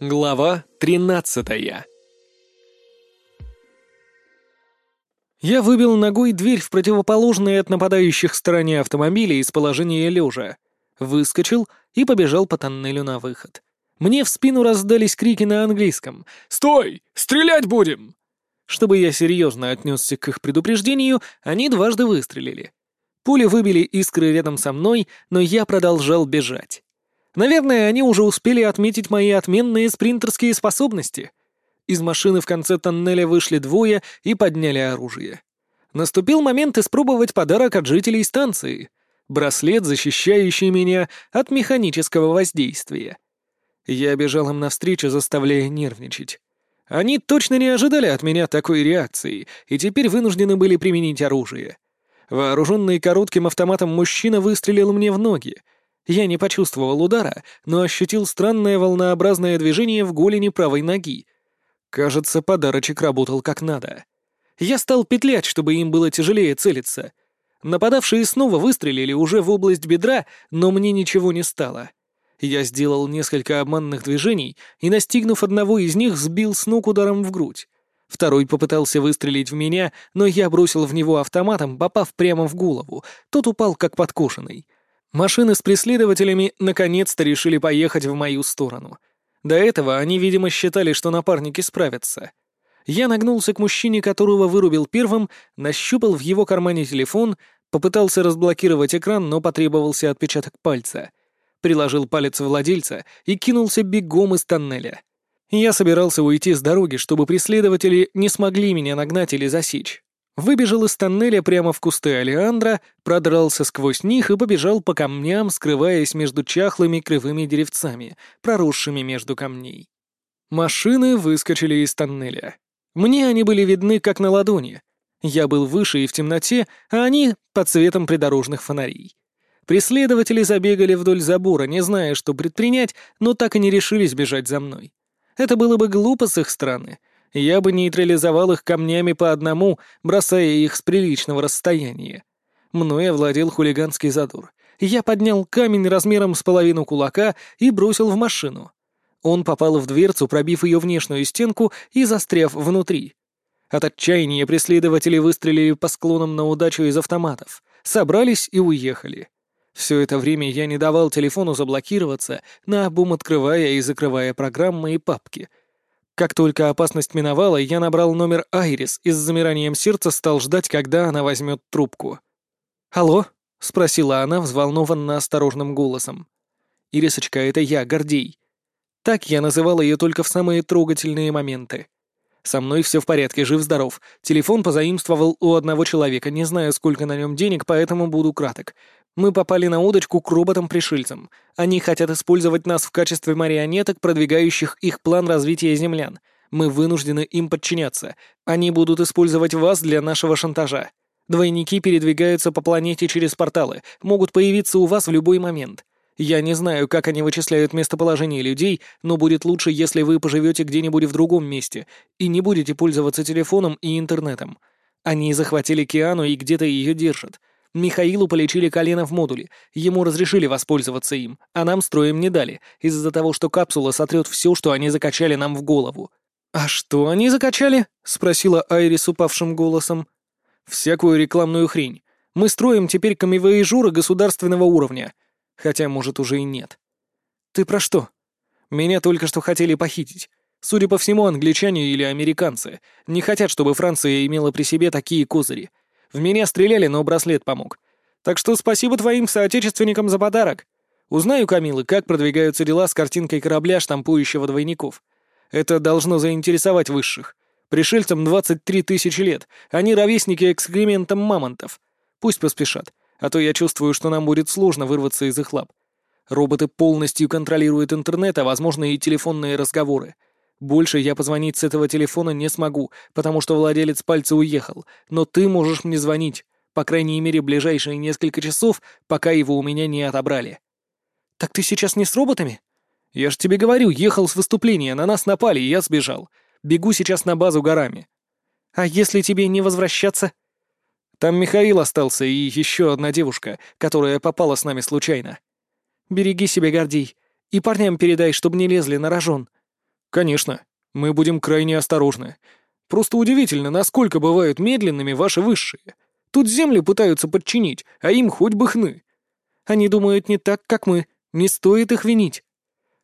Глава 13 Я выбил ногой дверь в противоположной от нападающих стороне автомобиля из положения лежа, выскочил и побежал по тоннелю на выход. Мне в спину раздались крики на английском «Стой! Стрелять будем!» Чтобы я серьезно отнесся к их предупреждению, они дважды выстрелили. Пули выбили искры рядом со мной, но я продолжал бежать. Наверное, они уже успели отметить мои отменные спринтерские способности. Из машины в конце тоннеля вышли двое и подняли оружие. Наступил момент испробовать подарок от жителей станции. Браслет, защищающий меня от механического воздействия. Я бежал им навстречу, заставляя нервничать. Они точно не ожидали от меня такой реакции, и теперь вынуждены были применить оружие. Вооруженный коротким автоматом мужчина выстрелил мне в ноги — я не почувствовал удара, но ощутил странное волнообразное движение в голени правой ноги. Кажется, подарочек работал как надо. Я стал петлять, чтобы им было тяжелее целиться. Нападавшие снова выстрелили уже в область бедра, но мне ничего не стало. Я сделал несколько обманных движений и, настигнув одного из них, сбил с ног ударом в грудь. Второй попытался выстрелить в меня, но я бросил в него автоматом, попав прямо в голову. Тот упал как подкошенный. Машины с преследователями наконец-то решили поехать в мою сторону. До этого они, видимо, считали, что напарники справятся. Я нагнулся к мужчине, которого вырубил первым, нащупал в его кармане телефон, попытался разблокировать экран, но потребовался отпечаток пальца. Приложил палец владельца и кинулся бегом из тоннеля. Я собирался уйти с дороги, чтобы преследователи не смогли меня нагнать или засечь. Выбежал из тоннеля прямо в кусты алиандра, продрался сквозь них и побежал по камням, скрываясь между чахлыми кривыми деревцами, проросшими между камней. Машины выскочили из тоннеля. Мне они были видны как на ладони. Я был выше и в темноте, а они — под светом придорожных фонарей. Преследователи забегали вдоль забора, не зная, что предпринять, но так и не решились бежать за мной. Это было бы глупо с их стороны, я бы нейтрализовал их камнями по одному, бросая их с приличного расстояния. Мною овладел хулиганский задор. Я поднял камень размером с половину кулака и бросил в машину. Он попал в дверцу, пробив ее внешнюю стенку и застряв внутри. От отчаяния преследователи выстрелили по склонам на удачу из автоматов, собрались и уехали. Все это время я не давал телефону заблокироваться, наобум открывая и закрывая программы и папки — как только опасность миновала, я набрал номер Айрис и с замиранием сердца стал ждать, когда она возьмет трубку. «Алло?» — спросила она взволнованно осторожным голосом. «Ирисочка, это я, Гордей». Так я называл ее только в самые трогательные моменты. Со мной все в порядке, жив-здоров. Телефон позаимствовал у одного человека, не знаю, сколько на нем денег, поэтому буду краток. Мы попали на удочку к роботам-пришельцам. Они хотят использовать нас в качестве марионеток, продвигающих их план развития землян. Мы вынуждены им подчиняться. Они будут использовать вас для нашего шантажа. Двойники передвигаются по планете через порталы, могут появиться у вас в любой момент. Я не знаю, как они вычисляют местоположение людей, но будет лучше, если вы поживете где-нибудь в другом месте и не будете пользоваться телефоном и интернетом. Они захватили Киану и где-то ее держат. Михаилу полечили колено в модуле, ему разрешили воспользоваться им, а нам строем не дали, из-за того, что капсула сотрет все, что они закачали нам в голову. «А что они закачали?» — спросила Айрис упавшим голосом. «Всякую рекламную хрень. Мы строим теперь камевоежуры государственного уровня. Хотя, может, уже и нет». «Ты про что?» «Меня только что хотели похитить. Судя по всему, англичане или американцы не хотят, чтобы Франция имела при себе такие козыри. В меня стреляли, но браслет помог. Так что спасибо твоим соотечественникам за подарок. Узнаю, Камилы, как продвигаются дела с картинкой корабля, штампующего двойников. Это должно заинтересовать высших. Пришельцам 23 тысячи лет. Они ровесники экскрементам мамонтов. Пусть поспешат, а то я чувствую, что нам будет сложно вырваться из их лап. Роботы полностью контролируют интернет, а, возможно, и телефонные разговоры. Больше я позвонить с этого телефона не смогу, потому что владелец пальца уехал, но ты можешь мне звонить, по крайней мере, ближайшие несколько часов, пока его у меня не отобрали». «Так ты сейчас не с роботами?» «Я ж тебе говорю, ехал с выступления, на нас напали, и я сбежал. Бегу сейчас на базу горами». «А если тебе не возвращаться?» «Там Михаил остался и еще одна девушка, которая попала с нами случайно». «Береги себя, Гордей, и парням передай, чтобы не лезли на рожон. «Конечно. Мы будем крайне осторожны. Просто удивительно, насколько бывают медленными ваши высшие. Тут земли пытаются подчинить, а им хоть бы хны. Они думают не так, как мы. Не стоит их винить.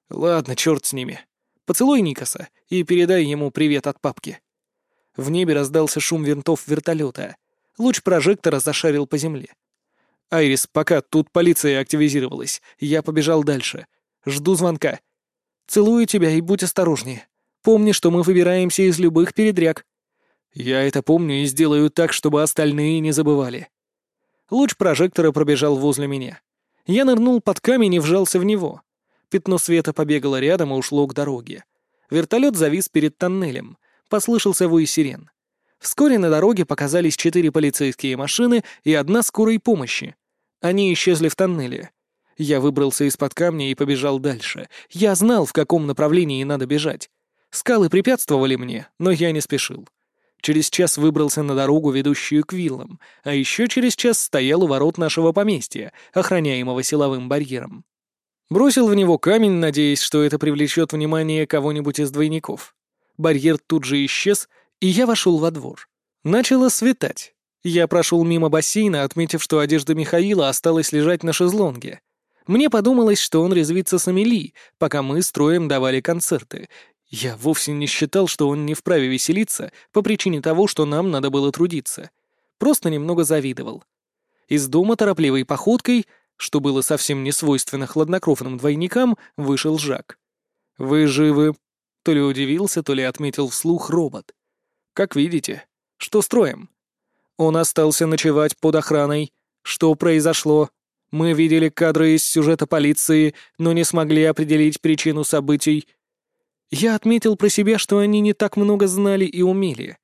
Ладно, черт с ними. Поцелуй Никаса и передай ему привет от папки. В небе раздался шум винтов вертолета. Луч прожектора зашарил по земле. «Айрис, пока тут полиция активизировалась. Я побежал дальше. Жду звонка. Целую тебя и будь осторожнее. Помни, что мы выбираемся из любых передряг. Я это помню и сделаю так, чтобы остальные не забывали. Луч прожектора пробежал возле меня. Я нырнул под камень и вжался в него. Пятно света побегало рядом и ушло к дороге. Вертолет завис перед тоннелем. Послышался вой сирен. Вскоре на дороге показались четыре полицейские машины и одна скорой помощи. Они исчезли в тоннеле. Я выбрался из-под камня и побежал дальше. Я знал, в каком направлении надо бежать. Скалы препятствовали мне, но я не спешил. Через час выбрался на дорогу, ведущую к виллам, а еще через час стоял у ворот нашего поместья, охраняемого силовым барьером. Бросил в него камень, надеясь, что это привлечет внимание кого-нибудь из двойников. Барьер тут же исчез, и я вошел во двор. Начало светать. Я прошел мимо бассейна, отметив, что одежда Михаила осталась лежать на шезлонге. Мне подумалось, что он резвится с Амели, пока мы с Троем давали концерты, я вовсе не считал, что он не вправе веселиться по причине того, что нам надо было трудиться. Просто немного завидовал. Из дома торопливой походкой, что было совсем не свойственно хладнокровным двойникам, вышел Жак. «Вы живы?» То ли удивился, то ли отметил вслух робот. «Как видите. Что строим?» Он остался ночевать под охраной. Что произошло? Мы видели кадры из сюжета полиции, но не смогли определить причину событий. Я отметил про себя, что они не так много знали и умели.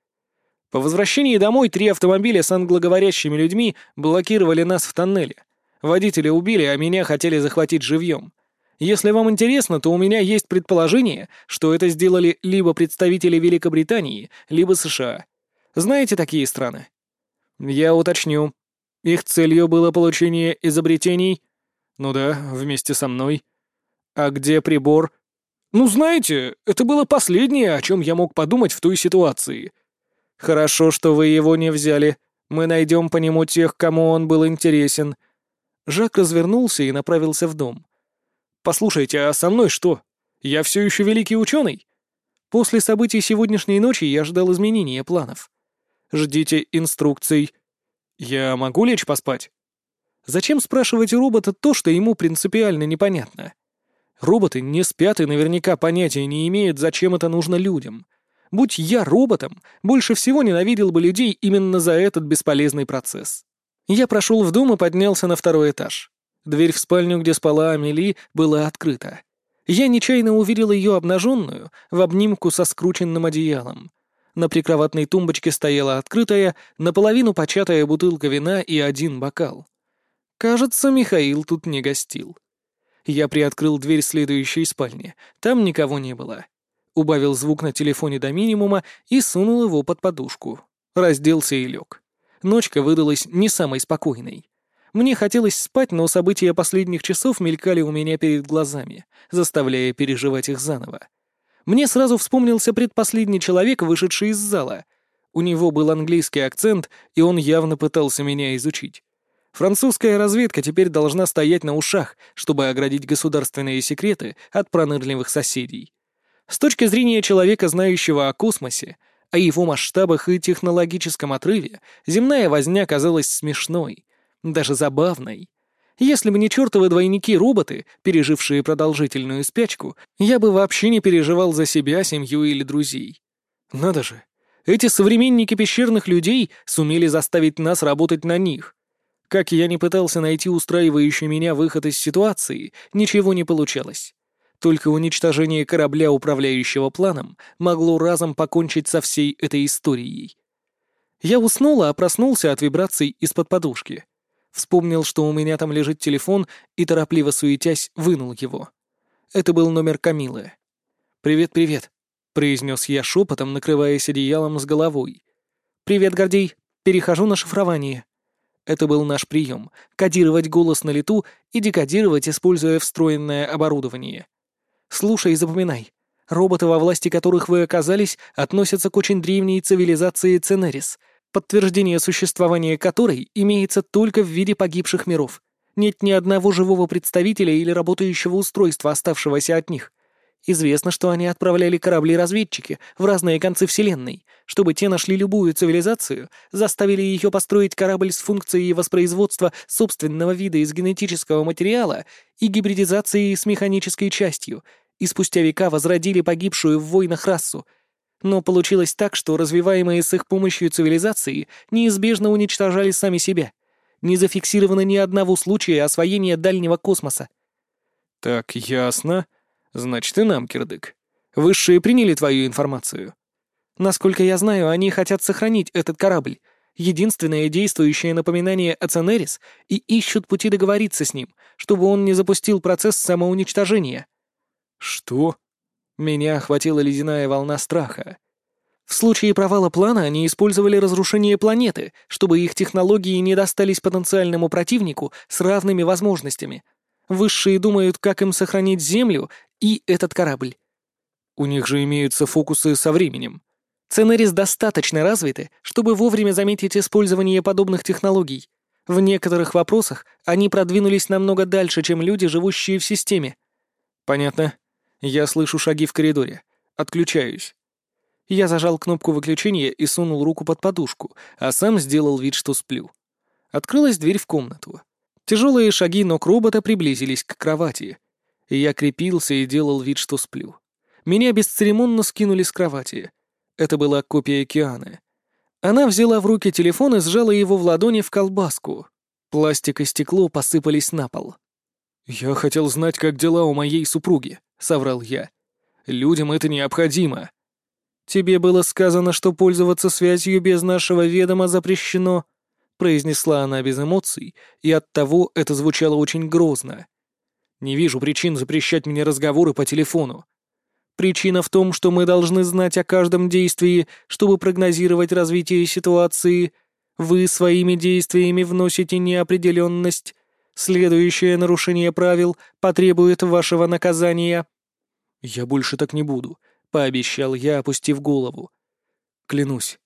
По возвращении домой три автомобиля с англоговорящими людьми блокировали нас в тоннеле. Водителя убили, а меня хотели захватить живьем. Если вам интересно, то у меня есть предположение, что это сделали либо представители Великобритании, либо США. Знаете такие страны? Я уточню. Их целью было получение изобретений? Ну да, вместе со мной. А где прибор, «Ну, знаете, это было последнее, о чем я мог подумать в той ситуации». «Хорошо, что вы его не взяли. Мы найдем по нему тех, кому он был интересен». Жак развернулся и направился в дом. «Послушайте, а со мной что? Я все еще великий ученый?» После событий сегодняшней ночи я ждал изменения планов. «Ждите инструкций. Я могу лечь поспать?» Зачем спрашивать у робота то, что ему принципиально непонятно? Роботы не спят и наверняка понятия не имеют, зачем это нужно людям. Будь я роботом, больше всего ненавидел бы людей именно за этот бесполезный процесс. Я прошел в дом и поднялся на второй этаж. Дверь в спальню, где спала Амели, была открыта. Я нечаянно увидел ее обнаженную, в обнимку со скрученным одеялом. На прикроватной тумбочке стояла открытая, наполовину початая бутылка вина и один бокал. Кажется, Михаил тут не гостил. Я приоткрыл дверь следующей спальни. Там никого не было. Убавил звук на телефоне до минимума и сунул его под подушку. Разделся и лег. Ночка выдалась не самой спокойной. Мне хотелось спать, но события последних часов мелькали у меня перед глазами, заставляя переживать их заново. Мне сразу вспомнился предпоследний человек, вышедший из зала. У него был английский акцент, и он явно пытался меня изучить. Французская разведка теперь должна стоять на ушах, чтобы оградить государственные секреты от пронырливых соседей. С точки зрения человека, знающего о космосе, о его масштабах и технологическом отрыве, земная возня казалась смешной, даже забавной. Если бы не чертовы двойники-роботы, пережившие продолжительную спячку, я бы вообще не переживал за себя, семью или друзей. Надо же, эти современники пещерных людей сумели заставить нас работать на них, как я не пытался найти устраивающий меня выход из ситуации, ничего не получалось. Только уничтожение корабля, управляющего планом, могло разом покончить со всей этой историей. Я уснул, а проснулся от вибраций из-под подушки. Вспомнил, что у меня там лежит телефон, и, торопливо суетясь, вынул его. Это был номер Камилы. «Привет-привет», — произнес я шепотом, накрываясь одеялом с головой. «Привет, Гордей. Перехожу на шифрование». Это был наш прием — кодировать голос на лету и декодировать, используя встроенное оборудование. Слушай и запоминай. Роботы, во власти которых вы оказались, относятся к очень древней цивилизации Ценерис, подтверждение существования которой имеется только в виде погибших миров. Нет ни одного живого представителя или работающего устройства, оставшегося от них. Известно, что они отправляли корабли-разведчики в разные концы Вселенной, чтобы те нашли любую цивилизацию, заставили ее построить корабль с функцией воспроизводства собственного вида из генетического материала и гибридизации с механической частью, и спустя века возродили погибшую в войнах расу. Но получилось так, что развиваемые с их помощью цивилизации неизбежно уничтожали сами себя. Не зафиксировано ни одного случая освоения дальнего космоса. «Так, ясно», Значит, и нам, Кирдык. Высшие приняли твою информацию. Насколько я знаю, они хотят сохранить этот корабль. Единственное действующее напоминание о Ценерис и ищут пути договориться с ним, чтобы он не запустил процесс самоуничтожения. Что? Меня охватила ледяная волна страха. В случае провала плана они использовали разрушение планеты, чтобы их технологии не достались потенциальному противнику с равными возможностями. Высшие думают, как им сохранить Землю и этот корабль. У них же имеются фокусы со временем. Ценерис достаточно развиты, чтобы вовремя заметить использование подобных технологий. В некоторых вопросах они продвинулись намного дальше, чем люди, живущие в системе. Понятно. Я слышу шаги в коридоре. Отключаюсь. Я зажал кнопку выключения и сунул руку под подушку, а сам сделал вид, что сплю. Открылась дверь в комнату. Тяжелые шаги ног робота приблизились к кровати я крепился и делал вид, что сплю. Меня бесцеремонно скинули с кровати. Это была копия Кианы. Она взяла в руки телефон и сжала его в ладони в колбаску. Пластик и стекло посыпались на пол. «Я хотел знать, как дела у моей супруги», — соврал я. «Людям это необходимо». «Тебе было сказано, что пользоваться связью без нашего ведома запрещено», — произнесла она без эмоций, и оттого это звучало очень грозно. Не вижу причин запрещать мне разговоры по телефону. Причина в том, что мы должны знать о каждом действии, чтобы прогнозировать развитие ситуации. Вы своими действиями вносите неопределенность. Следующее нарушение правил потребует вашего наказания. Я больше так не буду, пообещал я, опустив голову. Клянусь.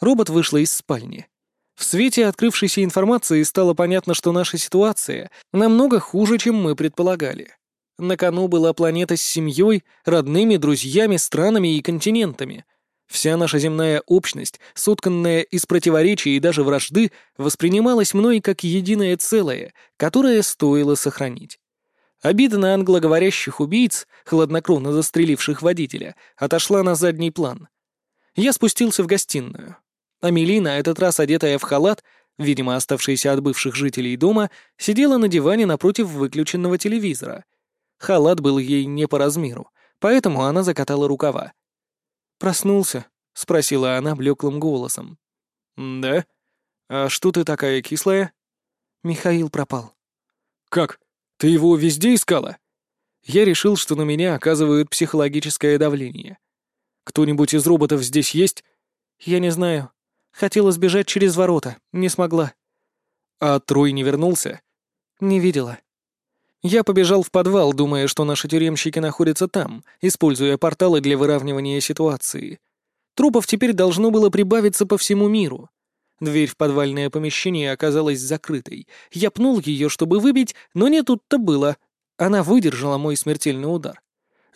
Робот вышла из спальни. В свете открывшейся информации стало понятно, что наша ситуация намного хуже, чем мы предполагали. На кону была планета с семьей, родными, друзьями, странами и континентами. Вся наша земная общность, сотканная из противоречий и даже вражды, воспринималась мной как единое целое, которое стоило сохранить. Обида на англоговорящих убийц, хладнокровно застреливших водителя, отошла на задний план. Я спустился в гостиную. Амели, на этот раз одетая в халат, видимо, оставшаяся от бывших жителей дома, сидела на диване напротив выключенного телевизора. Халат был ей не по размеру, поэтому она закатала рукава. «Проснулся?» — спросила она блеклым голосом. «Да? А что ты такая кислая?» «Михаил пропал». «Как? Ты его везде искала?» Я решил, что на меня оказывают психологическое давление. «Кто-нибудь из роботов здесь есть?» «Я не знаю. Хотела сбежать через ворота, не смогла. А Трой не вернулся? Не видела. Я побежал в подвал, думая, что наши тюремщики находятся там, используя порталы для выравнивания ситуации. Трупов теперь должно было прибавиться по всему миру. Дверь в подвальное помещение оказалась закрытой. Я пнул ее, чтобы выбить, но не тут-то было. Она выдержала мой смертельный удар.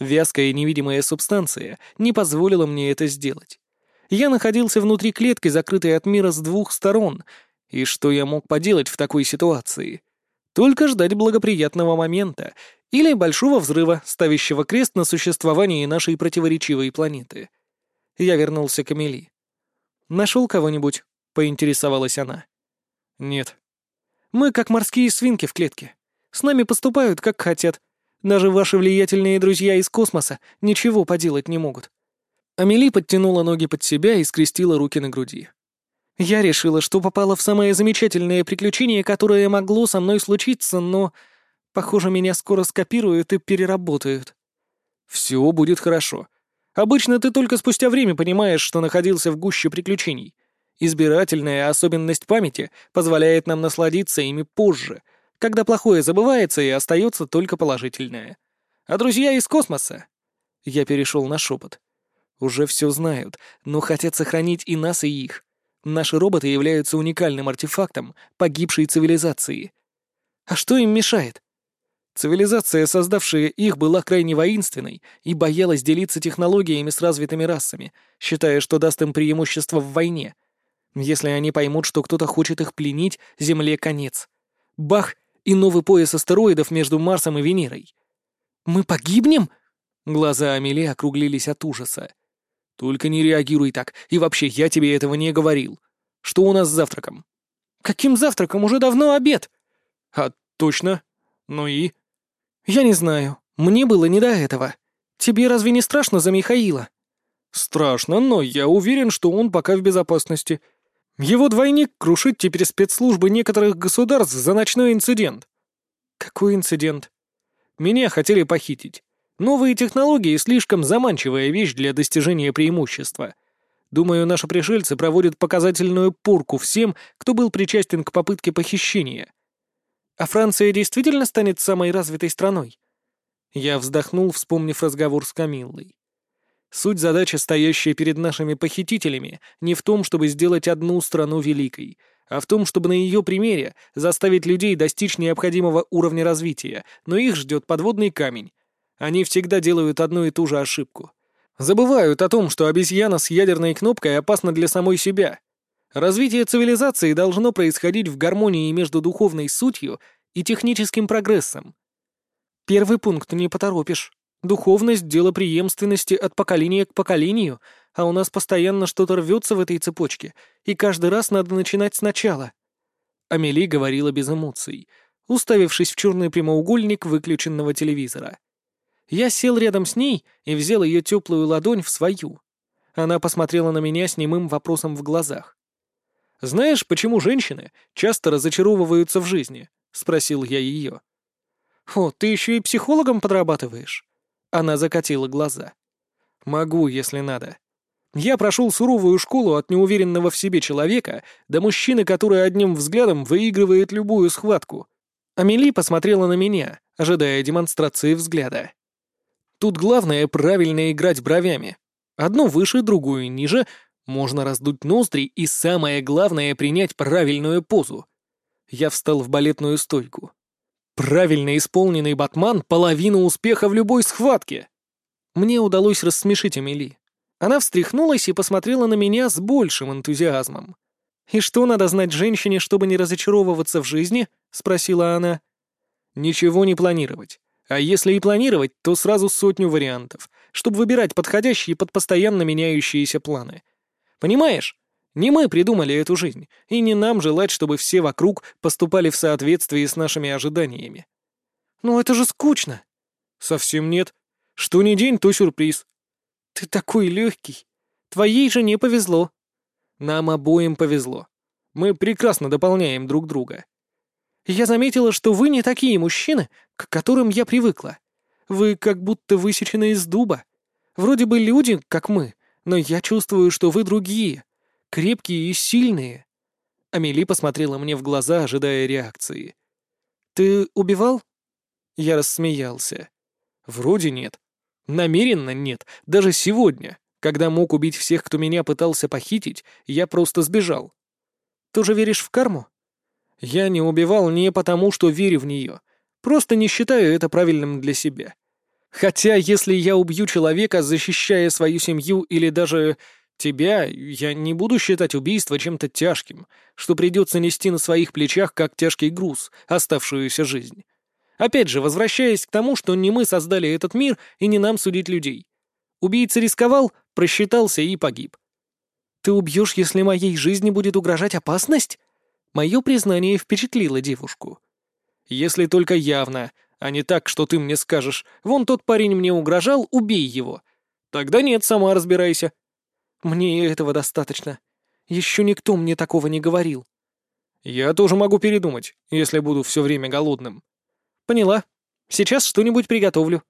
Вязкая невидимая субстанция не позволила мне это сделать. Я находился внутри клетки, закрытой от мира с двух сторон, и что я мог поделать в такой ситуации? Только ждать благоприятного момента или большого взрыва, ставящего крест на существовании нашей противоречивой планеты. Я вернулся к Эмили. «Нашел кого-нибудь?» — поинтересовалась она. «Нет». «Мы как морские свинки в клетке. С нами поступают, как хотят. Даже ваши влиятельные друзья из космоса ничего поделать не могут. Амели подтянула ноги под себя и скрестила руки на груди. Я решила, что попала в самое замечательное приключение, которое могло со мной случиться, но, похоже, меня скоро скопируют и переработают. Все будет хорошо. Обычно ты только спустя время понимаешь, что находился в гуще приключений. Избирательная особенность памяти позволяет нам насладиться ими позже, когда плохое забывается и остается только положительное. А друзья из космоса Я перешел на шепот. Уже все знают, но хотят сохранить и нас, и их. Наши роботы являются уникальным артефактом погибшей цивилизации. А что им мешает? Цивилизация, создавшая их, была крайне воинственной и боялась делиться технологиями с развитыми расами, считая, что даст им преимущество в войне. Если они поймут, что кто-то хочет их пленить, Земле конец. Бах! И новый пояс астероидов между Марсом и Венерой. «Мы погибнем?» Глаза Амели округлились от ужаса. «Только не реагируй так, и вообще я тебе этого не говорил. Что у нас с завтраком?» «Каким завтраком? Уже давно обед!» «А, точно? Ну и?» «Я не знаю. Мне было не до этого. Тебе разве не страшно за Михаила?» «Страшно, но я уверен, что он пока в безопасности. Его двойник крушит теперь спецслужбы некоторых государств за ночной инцидент». «Какой инцидент?» «Меня хотели похитить. Новые технологии — слишком заманчивая вещь для достижения преимущества. Думаю, наши пришельцы проводят показательную порку всем, кто был причастен к попытке похищения. А Франция действительно станет самой развитой страной? Я вздохнул, вспомнив разговор с Камиллой. Суть задачи, стоящая перед нашими похитителями, не в том, чтобы сделать одну страну великой, а в том, чтобы на ее примере заставить людей достичь необходимого уровня развития, но их ждет подводный камень. Они всегда делают одну и ту же ошибку. Забывают о том, что обезьяна с ядерной кнопкой опасна для самой себя. Развитие цивилизации должно происходить в гармонии между духовной сутью и техническим прогрессом. Первый пункт не поторопишь. Духовность — дело преемственности от поколения к поколению, а у нас постоянно что-то рвется в этой цепочке, и каждый раз надо начинать сначала. Амели говорила без эмоций, уставившись в черный прямоугольник выключенного телевизора. Я сел рядом с ней и взял ее теплую ладонь в свою. Она посмотрела на меня с немым вопросом в глазах. Знаешь, почему женщины часто разочаровываются в жизни?» — спросил я ее. «О, ты еще и психологом подрабатываешь?» Она закатила глаза. «Могу, если надо. Я прошел суровую школу от неуверенного в себе человека до мужчины, который одним взглядом выигрывает любую схватку. Амели посмотрела на меня, ожидая демонстрации взгляда. Тут главное правильно играть бровями. Одну выше, другую ниже, можно раздуть ноздри и, самое главное, принять правильную позу. Я встал в балетную стойку. Правильно исполненный батман — половина успеха в любой схватке. Мне удалось рассмешить Амели. Она встряхнулась и посмотрела на меня с большим энтузиазмом. «И что надо знать женщине, чтобы не разочаровываться в жизни?» — спросила она. «Ничего не планировать. А если и планировать, то сразу сотню вариантов, чтобы выбирать подходящие под постоянно меняющиеся планы. Понимаешь? Не мы придумали эту жизнь, и не нам желать, чтобы все вокруг поступали в соответствии с нашими ожиданиями. Ну это же скучно. Совсем нет. Что ни день, то сюрприз. Ты такой легкий. Твоей жене повезло. Нам обоим повезло. Мы прекрасно дополняем друг друга. Я заметила, что вы не такие мужчины, к которым я привыкла. Вы как будто высечены из дуба. Вроде бы люди, как мы, но я чувствую, что вы другие, крепкие и сильные». Амели посмотрела мне в глаза, ожидая реакции. «Ты убивал?» Я рассмеялся. «Вроде нет. Намеренно нет. Даже сегодня, когда мог убить всех, кто меня пытался похитить, я просто сбежал. Тоже веришь в карму?» «Я не убивал не потому, что верю в нее. Просто не считаю это правильным для себя. Хотя, если я убью человека, защищая свою семью или даже тебя, я не буду считать убийство чем-то тяжким, что придется нести на своих плечах как тяжкий груз, оставшуюся жизнь. Опять же, возвращаясь к тому, что не мы создали этот мир и не нам судить людей. Убийца рисковал, просчитался и погиб. «Ты убьешь, если моей жизни будет угрожать опасность?» Мое признание впечатлило девушку. «Если только явно, а не так, что ты мне скажешь, вон тот парень мне угрожал, убей его. Тогда нет, сама разбирайся. Мне этого достаточно. Еще никто мне такого не говорил. Я тоже могу передумать, если буду все время голодным. Поняла. Сейчас что-нибудь приготовлю.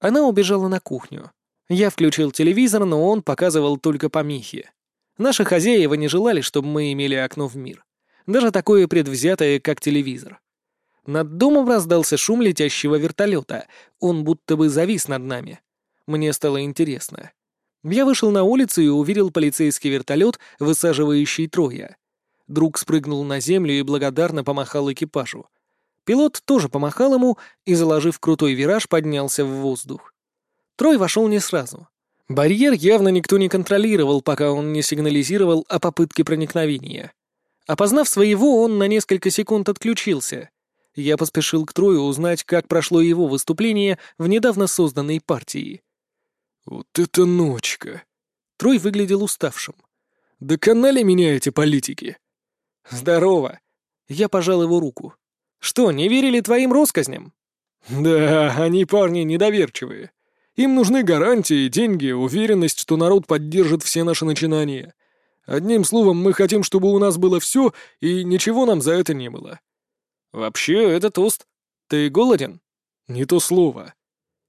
Она убежала на кухню. Я включил телевизор, но он показывал только помехи. Наши хозяева не желали, чтобы мы имели окно в мир. Даже такое предвзятое, как телевизор. Над домом раздался шум летящего вертолета. Он будто бы завис над нами. Мне стало интересно. Я вышел на улицу и увидел полицейский вертолет, высаживающий Троя. Друг спрыгнул на землю и благодарно помахал экипажу. Пилот тоже помахал ему и, заложив крутой вираж, поднялся в воздух. Трой вошел не сразу. Барьер явно никто не контролировал, пока он не сигнализировал о попытке проникновения. Опознав своего, он на несколько секунд отключился. Я поспешил к Трою узнать, как прошло его выступление в недавно созданной партии. «Вот это ночка!» Трой выглядел уставшим. «Доконали меня эти политики?» «Здорово!» Я пожал его руку. Что, не верили твоим россказням?» «Да, они парни недоверчивые. Им нужны гарантии, деньги, уверенность, что народ поддержит все наши начинания. Одним словом, мы хотим, чтобы у нас было все, и ничего нам за это не было». «Вообще, это тост. Ты голоден?» «Не то слово».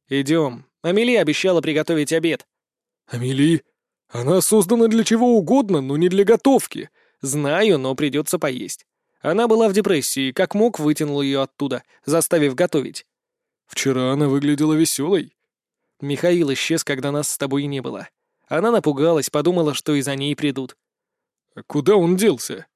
«Идем. Амели обещала приготовить обед». «Амели? Она создана для чего угодно, но не для готовки». «Знаю, но придется поесть. Она была в депрессии, как мог, вытянул ее оттуда, заставив готовить. «Вчера она выглядела веселой». Михаил исчез, когда нас с тобой не было. Она напугалась, подумала, что и за ней придут. Куда он делся?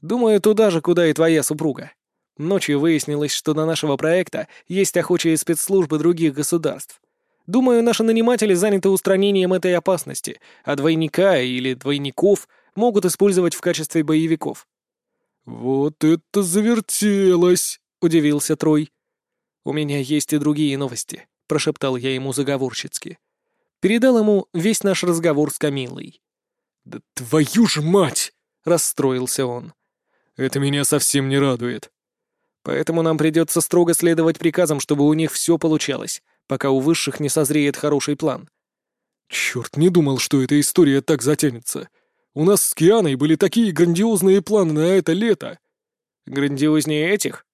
Думаю, туда же, куда и твоя супруга. Ночью выяснилось, что до нашего проекта есть охочие спецслужбы других государств. Думаю, наши наниматели заняты устранением этой опасности, а двойника или двойников могут использовать в качестве боевиков. «Вот это завертелось!» — удивился Трой. «У меня есть и другие новости», — прошептал я ему заговорщицки. Передал ему весь наш разговор с Камилой. «Да твою ж мать!» — расстроился он. «Это меня совсем не радует». «Поэтому нам придется строго следовать приказам, чтобы у них все получалось, пока у высших не созреет хороший план». «Черт, не думал, что эта история так затянется. У нас с Кианой были такие грандиозные планы на это лето». «Грандиознее этих?»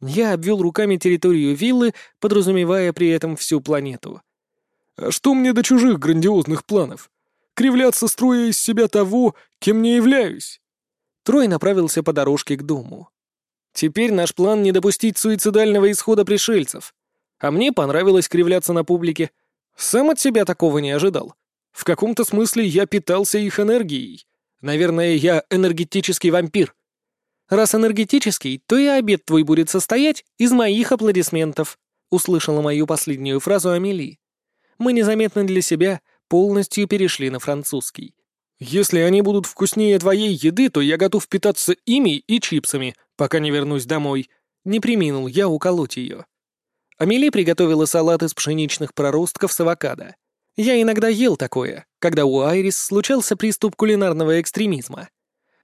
Я обвел руками территорию виллы, подразумевая при этом всю планету. «А что мне до чужих грандиозных планов? Кривляться, строя из себя того, кем не являюсь?» Трой направился по дорожке к дому. «Теперь наш план не допустить суицидального исхода пришельцев. А мне понравилось кривляться на публике. Сам от себя такого не ожидал. В каком-то смысле я питался их энергией. Наверное, я энергетический вампир. Раз энергетический, то и обед твой будет состоять из моих аплодисментов», — услышала мою последнюю фразу Амели. Мы незаметно для себя полностью перешли на французский. «Если они будут вкуснее твоей еды, то я готов питаться ими и чипсами, пока не вернусь домой», — не приминул я уколоть ее. Амели приготовила салат из пшеничных проростков с авокадо. Я иногда ел такое, когда у Айрис случался приступ кулинарного экстремизма.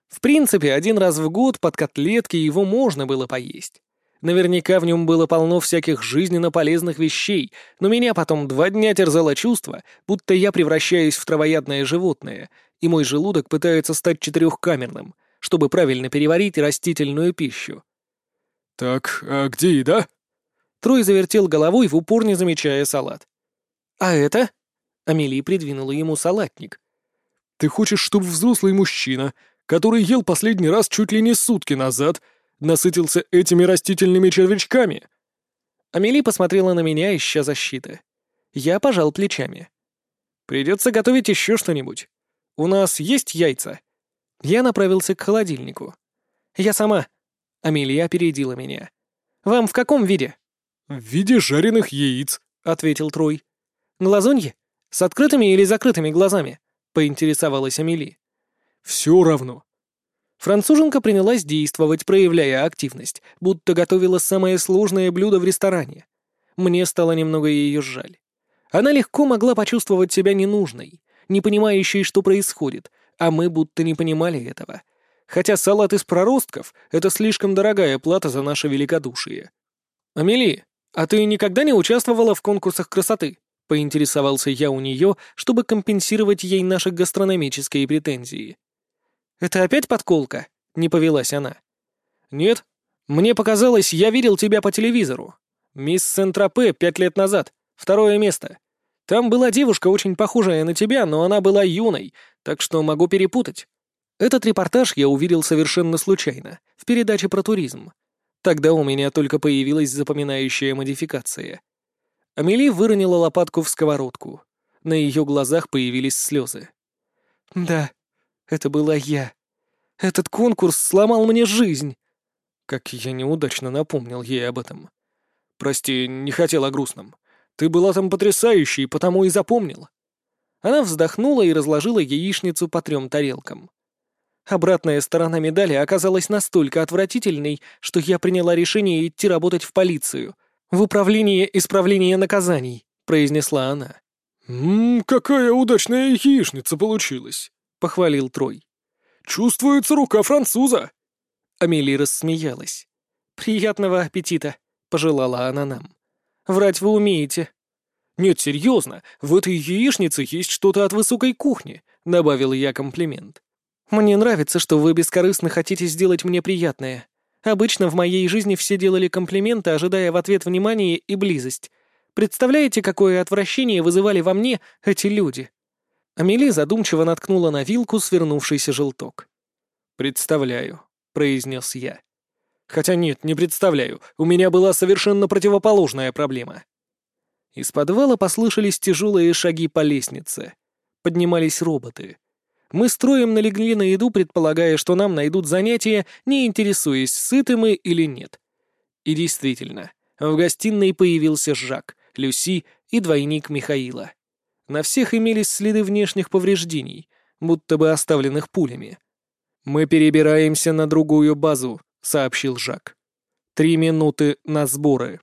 В принципе, один раз в год под котлетки его можно было поесть. Наверняка в нем было полно всяких жизненно полезных вещей, но меня потом два дня терзало чувство, будто я превращаюсь в травоядное животное, и мой желудок пытается стать четырехкамерным, чтобы правильно переварить растительную пищу. «Так, а где еда?» Трой завертел головой, в упор не замечая салат. «А это?» Амелия придвинула ему салатник. «Ты хочешь, чтобы взрослый мужчина, который ел последний раз чуть ли не сутки назад, насытился этими растительными червячками?» Амели посмотрела на меня, ища защиты. Я пожал плечами. «Придется готовить еще что-нибудь. У нас есть яйца?» Я направился к холодильнику. «Я сама». Амелия опередила меня. «Вам в каком виде?» «В виде жареных яиц», — ответил Трой. «Глазуньи?» «С открытыми или закрытыми глазами?» — поинтересовалась Амели. «Все равно». Француженка принялась действовать, проявляя активность, будто готовила самое сложное блюдо в ресторане. Мне стало немного ее жаль. Она легко могла почувствовать себя ненужной, не понимающей, что происходит, а мы будто не понимали этого. Хотя салат из проростков — это слишком дорогая плата за наше великодушие. «Амели, а ты никогда не участвовала в конкурсах красоты?» — поинтересовался я у нее, чтобы компенсировать ей наши гастрономические претензии. «Это опять подколка?» — не повелась она. «Нет. Мне показалось, я видел тебя по телевизору. Мисс Сент-Тропе пять лет назад. Второе место. Там была девушка, очень похожая на тебя, но она была юной, так что могу перепутать. Этот репортаж я увидел совершенно случайно, в передаче про туризм. Тогда у меня только появилась запоминающая модификация — Амели выронила лопатку в сковородку. На ее глазах появились слезы. «Да, это была я. Этот конкурс сломал мне жизнь!» Как я неудачно напомнил ей об этом. «Прости, не хотел о грустном. Ты была там потрясающей, потому и запомнил». Она вздохнула и разложила яичницу по трем тарелкам. Обратная сторона медали оказалась настолько отвратительной, что я приняла решение идти работать в полицию, в управление исправления наказаний, произнесла она. «Ммм, какая удачная яичница получилась», — похвалил Трой. «Чувствуется рука француза». Амелия рассмеялась. «Приятного аппетита», — пожелала она нам. «Врать вы умеете». «Нет, серьезно, в этой яичнице есть что-то от высокой кухни», — добавил я комплимент. «Мне нравится, что вы бескорыстно хотите сделать мне приятное. Обычно в моей жизни все делали комплименты, ожидая в ответ внимания и близость. Представляете, какое отвращение вызывали во мне эти люди?» Амели задумчиво наткнула на вилку свернувшийся желток. «Представляю», — произнес я. «Хотя нет, не представляю. У меня была совершенно противоположная проблема». Из подвала послышались тяжелые шаги по лестнице. Поднимались роботы. Мы строем налегли на еду, предполагая, что нам найдут занятия, не интересуясь, сыты мы или нет. И действительно, в гостиной появился Жак, Люси и двойник Михаила. На всех имелись следы внешних повреждений, будто бы оставленных пулями. «Мы перебираемся на другую базу», — сообщил Жак. «Три минуты на сборы».